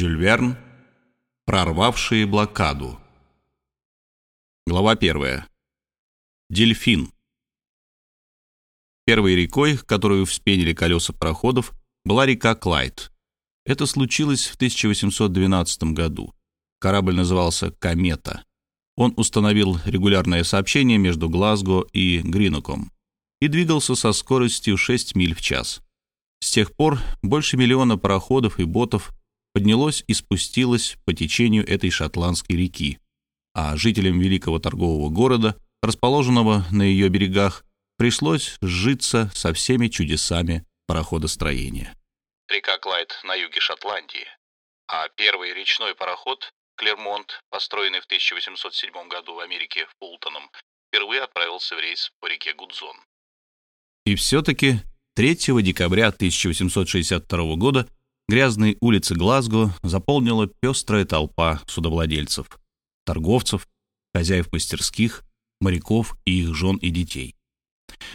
Жюль Верн. Прорвавшие блокаду. Глава первая. Дельфин. Первой рекой, которую вспенили колеса пароходов, была река Клайд. Это случилось в 1812 году. Корабль назывался «Комета». Он установил регулярное сообщение между Глазго и Гриноком и двигался со скоростью 6 миль в час. С тех пор больше миллиона пароходов и ботов поднялось и спустилось по течению этой шотландской реки, а жителям великого торгового города, расположенного на ее берегах, пришлось сжиться со всеми чудесами пароходостроения. Река Клайд на юге Шотландии, а первый речной пароход Клермонт, построенный в 1807 году в Америке в Пултоном, впервые отправился в рейс по реке Гудзон. И все-таки 3 декабря 1862 года грязные улицы Глазго заполнила пестрая толпа судовладельцев, торговцев, хозяев мастерских, моряков и их жен и детей.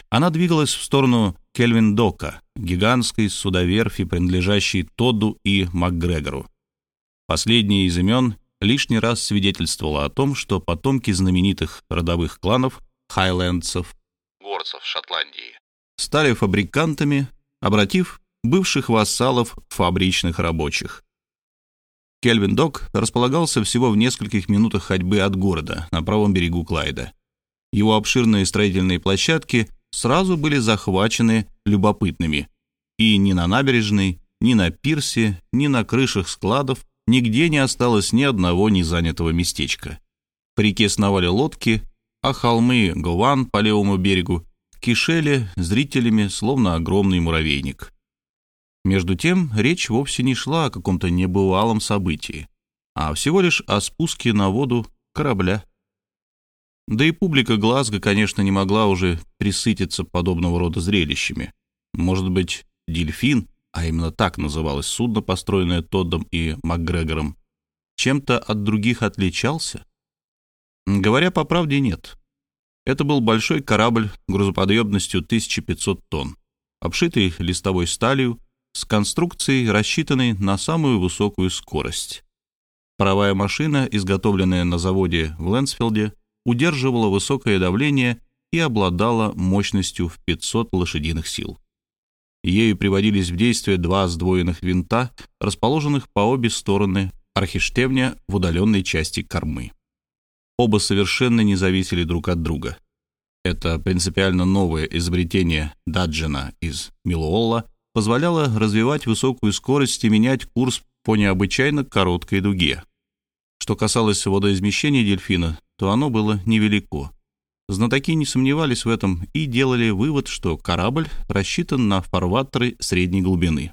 Она двигалась в сторону Кельвин-Дока, гигантской судоверфи, принадлежащей Тодду и МакГрегору. Последнее из имен лишний раз свидетельствовало о том, что потомки знаменитых родовых кланов хайлендцев, горцев Шотландии, стали фабрикантами, обратив бывших вассалов фабричных рабочих. Кельвин-Док располагался всего в нескольких минутах ходьбы от города на правом берегу Клайда. Его обширные строительные площадки сразу были захвачены любопытными, и ни на набережной, ни на пирсе, ни на крышах складов нигде не осталось ни одного незанятого местечка. По реке сновали лодки, а холмы Гован по левому берегу кишели зрителями, словно огромный муравейник. Между тем, речь вовсе не шла о каком-то небывалом событии, а всего лишь о спуске на воду корабля. Да и публика Глазго, конечно, не могла уже присытиться подобного рода зрелищами. Может быть, дельфин, а именно так называлось судно, построенное Тоддом и МакГрегором, чем-то от других отличался? Говоря по правде, нет. Это был большой корабль грузоподъемностью 1500 тонн, обшитый листовой сталью, с конструкцией, рассчитанной на самую высокую скорость. Паровая машина, изготовленная на заводе в Лэнсфилде, удерживала высокое давление и обладала мощностью в 500 лошадиных сил. Ею приводились в действие два сдвоенных винта, расположенных по обе стороны архиштевня в удаленной части кормы. Оба совершенно не зависели друг от друга. Это принципиально новое изобретение Даджина из Милуолла позволяло развивать высокую скорость и менять курс по необычайно короткой дуге. Что касалось водоизмещения дельфина, то оно было невелико. Знатоки не сомневались в этом и делали вывод, что корабль рассчитан на фарватеры средней глубины.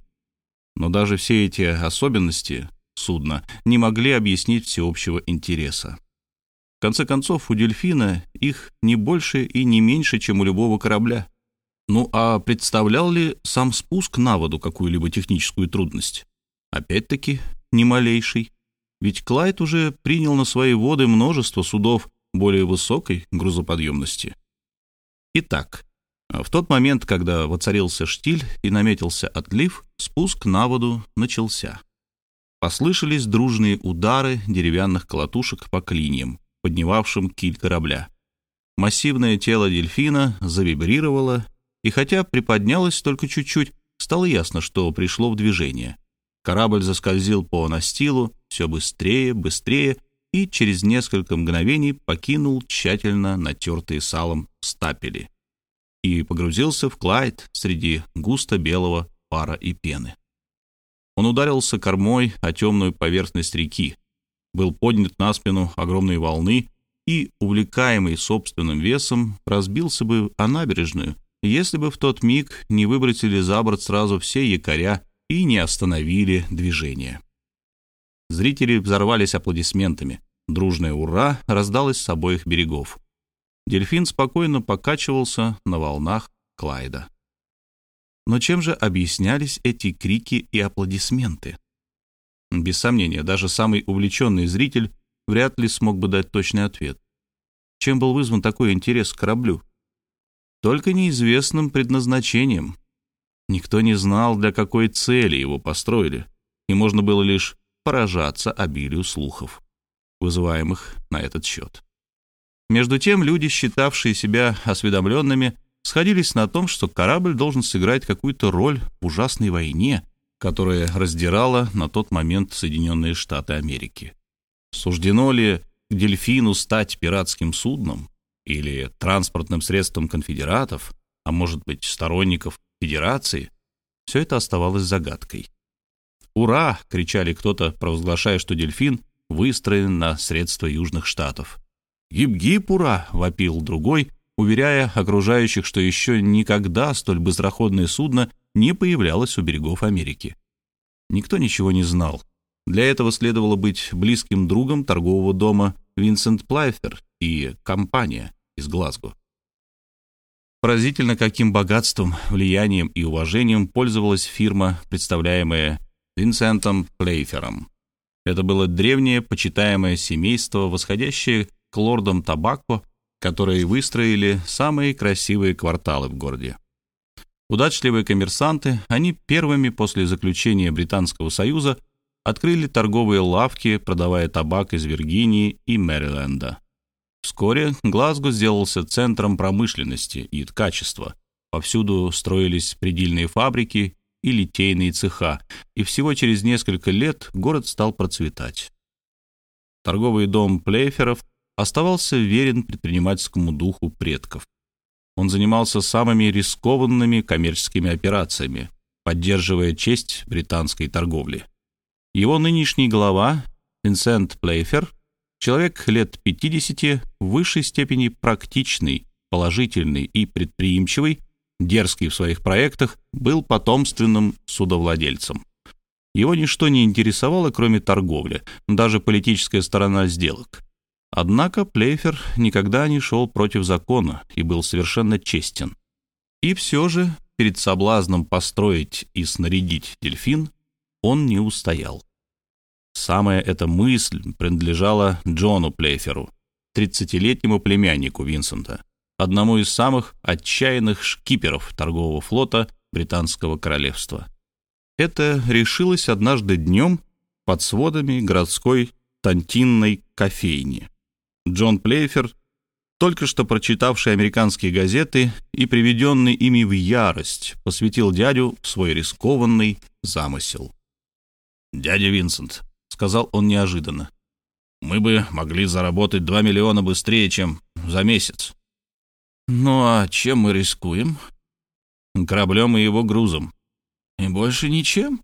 Но даже все эти особенности судна не могли объяснить всеобщего интереса. В конце концов, у дельфина их не больше и не меньше, чем у любого корабля. Ну а представлял ли сам спуск на воду какую-либо техническую трудность? Опять-таки, ни малейший. Ведь Клайд уже принял на свои воды множество судов более высокой грузоподъемности. Итак, в тот момент, когда воцарился штиль и наметился отлив, спуск на воду начался. Послышались дружные удары деревянных колотушек по клиньям, поднимавшим киль корабля. Массивное тело дельфина завибрировало, и хотя приподнялось только чуть-чуть, стало ясно, что пришло в движение. Корабль заскользил по настилу все быстрее, быстрее, и через несколько мгновений покинул тщательно натертые салом стапели и погрузился в Клайд среди густо белого пара и пены. Он ударился кормой о темную поверхность реки, был поднят на спину огромной волны и, увлекаемый собственным весом, разбился бы о набережную, если бы в тот миг не выбросили за борт сразу все якоря и не остановили движение. Зрители взорвались аплодисментами. Дружное «Ура!» раздалось с обоих берегов. Дельфин спокойно покачивался на волнах Клайда. Но чем же объяснялись эти крики и аплодисменты? Без сомнения, даже самый увлеченный зритель вряд ли смог бы дать точный ответ. Чем был вызван такой интерес к кораблю? Только неизвестным предназначением. Никто не знал, для какой цели его построили, и можно было лишь поражаться обилию слухов, вызываемых на этот счет. Между тем, люди, считавшие себя осведомленными, сходились на том, что корабль должен сыграть какую-то роль в ужасной войне, которая раздирала на тот момент Соединенные Штаты Америки. Суждено ли дельфину стать пиратским судном или транспортным средством конфедератов, а может быть сторонников Федерации, все это оставалось загадкой. «Ура!» — кричали кто-то, провозглашая, что дельфин выстроен на средства Южных Штатов. «Гиб-гиб, ура!» — вопил другой, уверяя окружающих, что еще никогда столь быстроходное судно не появлялось у берегов Америки. Никто ничего не знал. Для этого следовало быть близким другом торгового дома Винсент Плайфер и компания из Глазго. Поразительно, каким богатством, влиянием и уважением пользовалась фирма, представляемая Винсентом Плейфером. Это было древнее, почитаемое семейство, восходящее к лордам Табако, которые выстроили самые красивые кварталы в городе. Удачливые коммерсанты, они первыми после заключения Британского Союза открыли торговые лавки, продавая табак из Виргинии и Мэриленда. Вскоре Глазго сделался центром промышленности и ткачества. Повсюду строились предельные фабрики и литейные цеха, и всего через несколько лет город стал процветать. Торговый дом Плейферов оставался верен предпринимательскому духу предков. Он занимался самыми рискованными коммерческими операциями, поддерживая честь британской торговли. Его нынешний глава, Винсент Плейфер, человек лет 50, в высшей степени практичный, положительный и предприимчивый, дерзкий в своих проектах, был потомственным судовладельцем. Его ничто не интересовало, кроме торговли, даже политическая сторона сделок. Однако Плейфер никогда не шел против закона и был совершенно честен. И все же перед соблазном построить и снарядить дельфин он не устоял. Самая эта мысль принадлежала Джону Плейферу, 30-летнему племяннику Винсента, одному из самых отчаянных шкиперов торгового флота Британского королевства. Это решилось однажды днем под сводами городской тантинной кофейни. Джон Плейфер, только что прочитавший американские газеты и приведенный ими в ярость, посвятил дядю свой рискованный замысел. «Дядя Винсент», — сказал он неожиданно, — «мы бы могли заработать два миллиона быстрее, чем за месяц». «Ну а чем мы рискуем?» «Кораблем и его грузом». «И больше ничем?»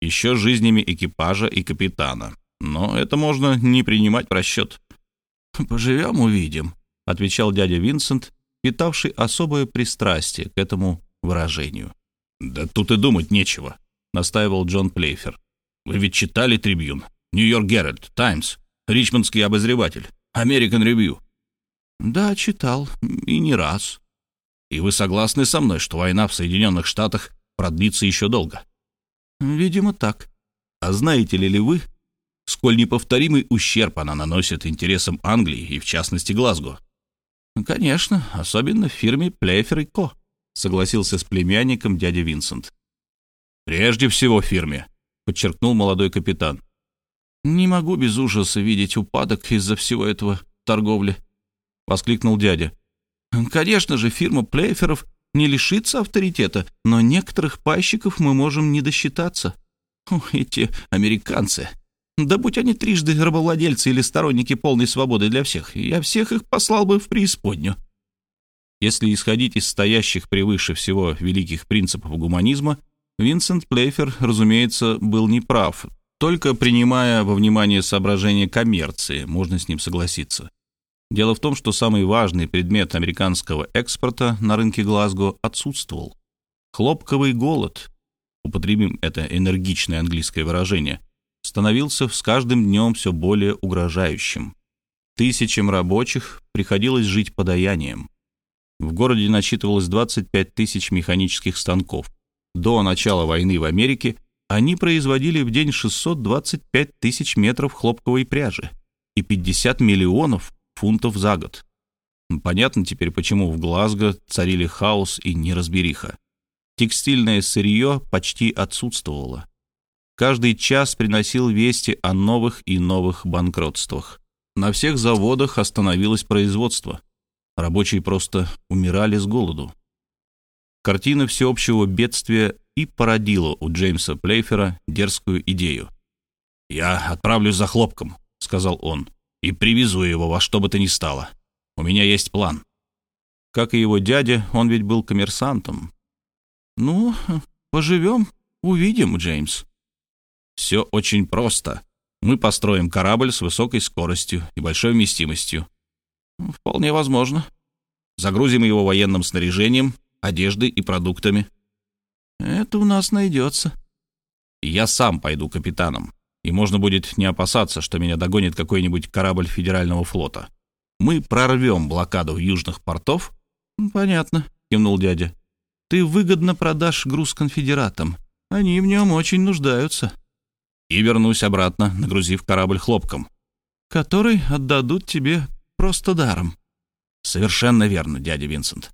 «Еще жизнями экипажа и капитана. Но это можно не принимать в расчет». «Поживем, увидим», — отвечал дядя Винсент, питавший особое пристрастие к этому выражению. «Да тут и думать нечего», — настаивал Джон Плейфер. Вы ведь читали «Трибьюн», «Нью-Йорк Геральт», «Таймс», «Ричмондский обозреватель», «Американ Ревью». Да, читал, и не раз. И вы согласны со мной, что война в Соединенных Штатах продлится еще долго? Видимо, так. А знаете ли ли вы, сколь неповторимый ущерб она наносит интересам Англии и, в частности, Глазго? Конечно, особенно в фирме Плейфер и Ко, согласился с племянником дядя Винсент. Прежде всего фирме, подчеркнул молодой капитан. «Не могу без ужаса видеть упадок из-за всего этого торговли», — воскликнул дядя. «Конечно же, фирма Плейферов не лишится авторитета, но некоторых пайщиков мы можем не досчитаться. О, эти американцы! Да будь они трижды рабовладельцы или сторонники полной свободы для всех, я всех их послал бы в преисподнюю». Если исходить из стоящих превыше всего великих принципов гуманизма, Винсент Плейфер, разумеется, был неправ. Только принимая во внимание соображения коммерции, можно с ним согласиться. Дело в том, что самый важный предмет американского экспорта на рынке Глазго отсутствовал. Хлопковый голод, употребим это энергичное английское выражение, становился с каждым днем все более угрожающим. Тысячам рабочих приходилось жить подаянием. В городе насчитывалось 25 тысяч механических станков, до начала войны в Америке они производили в день 625 тысяч метров хлопковой пряжи и 50 миллионов фунтов за год. Понятно теперь, почему в Глазго царили хаос и неразбериха. Текстильное сырье почти отсутствовало. каждый час приносил вести о новых и новых банкротствах. На всех заводах остановилось производство. Рабочие просто умирали с голоду. Картина всеобщего бедствия и породила у Джеймса Плейфера дерзкую идею. «Я отправлюсь за хлопком», — сказал он, — «и привезу его во что бы то ни стало. У меня есть план». Как и его дядя, он ведь был коммерсантом. «Ну, поживем, увидим, Джеймс». «Все очень просто. Мы построим корабль с высокой скоростью и большой вместимостью». «Вполне возможно. Загрузим его военным снаряжением, одеждой и продуктами». «Это у нас найдется». «Я сам пойду капитаном, и можно будет не опасаться, что меня догонит какой-нибудь корабль Федерального флота. Мы прорвем блокаду южных портов». «Понятно», — кивнул дядя. «Ты выгодно продашь груз конфедератам. Они в нем очень нуждаются». «И вернусь обратно, нагрузив корабль хлопком». «Который отдадут тебе просто даром». «Совершенно верно, дядя Винсент.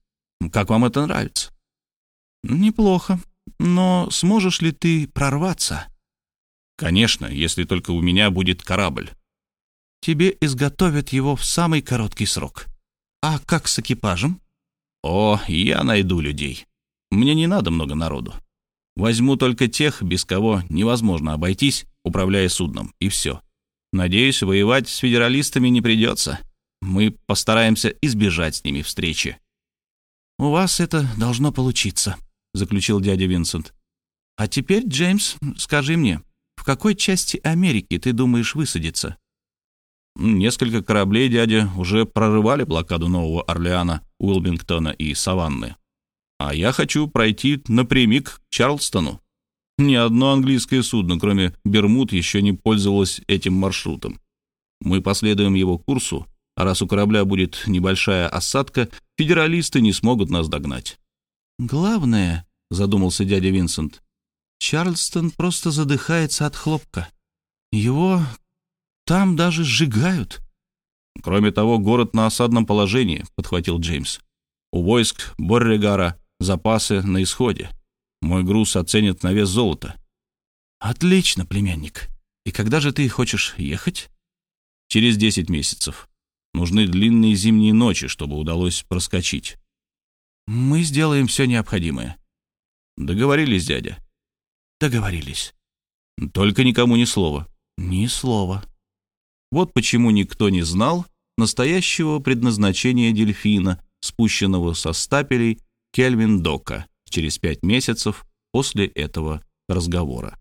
Как вам это нравится?» «Неплохо. Но сможешь ли ты прорваться?» «Конечно, если только у меня будет корабль». «Тебе изготовят его в самый короткий срок. А как с экипажем?» «О, я найду людей. Мне не надо много народу. Возьму только тех, без кого невозможно обойтись, управляя судном, и все. Надеюсь, воевать с федералистами не придется. Мы постараемся избежать с ними встречи». «У вас это должно получиться», — заключил дядя Винсент. «А теперь, Джеймс, скажи мне, в какой части Америки ты думаешь высадиться?» Несколько кораблей дядя уже прорывали блокаду Нового Орлеана, Уилмингтона и Саванны. А я хочу пройти напрямик к Чарльстону. Ни одно английское судно, кроме Бермуд, еще не пользовалось этим маршрутом. Мы последуем его курсу, а раз у корабля будет небольшая осадка, федералисты не смогут нас догнать. «Главное», — задумался дядя Винсент, — «Чарльстон просто задыхается от хлопка. Его там даже сжигают». «Кроме того, город на осадном положении», — подхватил Джеймс. «У войск Боррегара запасы на исходе. Мой груз оценят на вес золота». «Отлично, племянник. И когда же ты хочешь ехать?» «Через десять месяцев. Нужны длинные зимние ночи, чтобы удалось проскочить». Мы сделаем все необходимое. Договорились, дядя? Договорились. Только никому ни слова. Ни слова. Вот почему никто не знал настоящего предназначения дельфина, спущенного со стапелей Кельвин Дока через пять месяцев после этого разговора.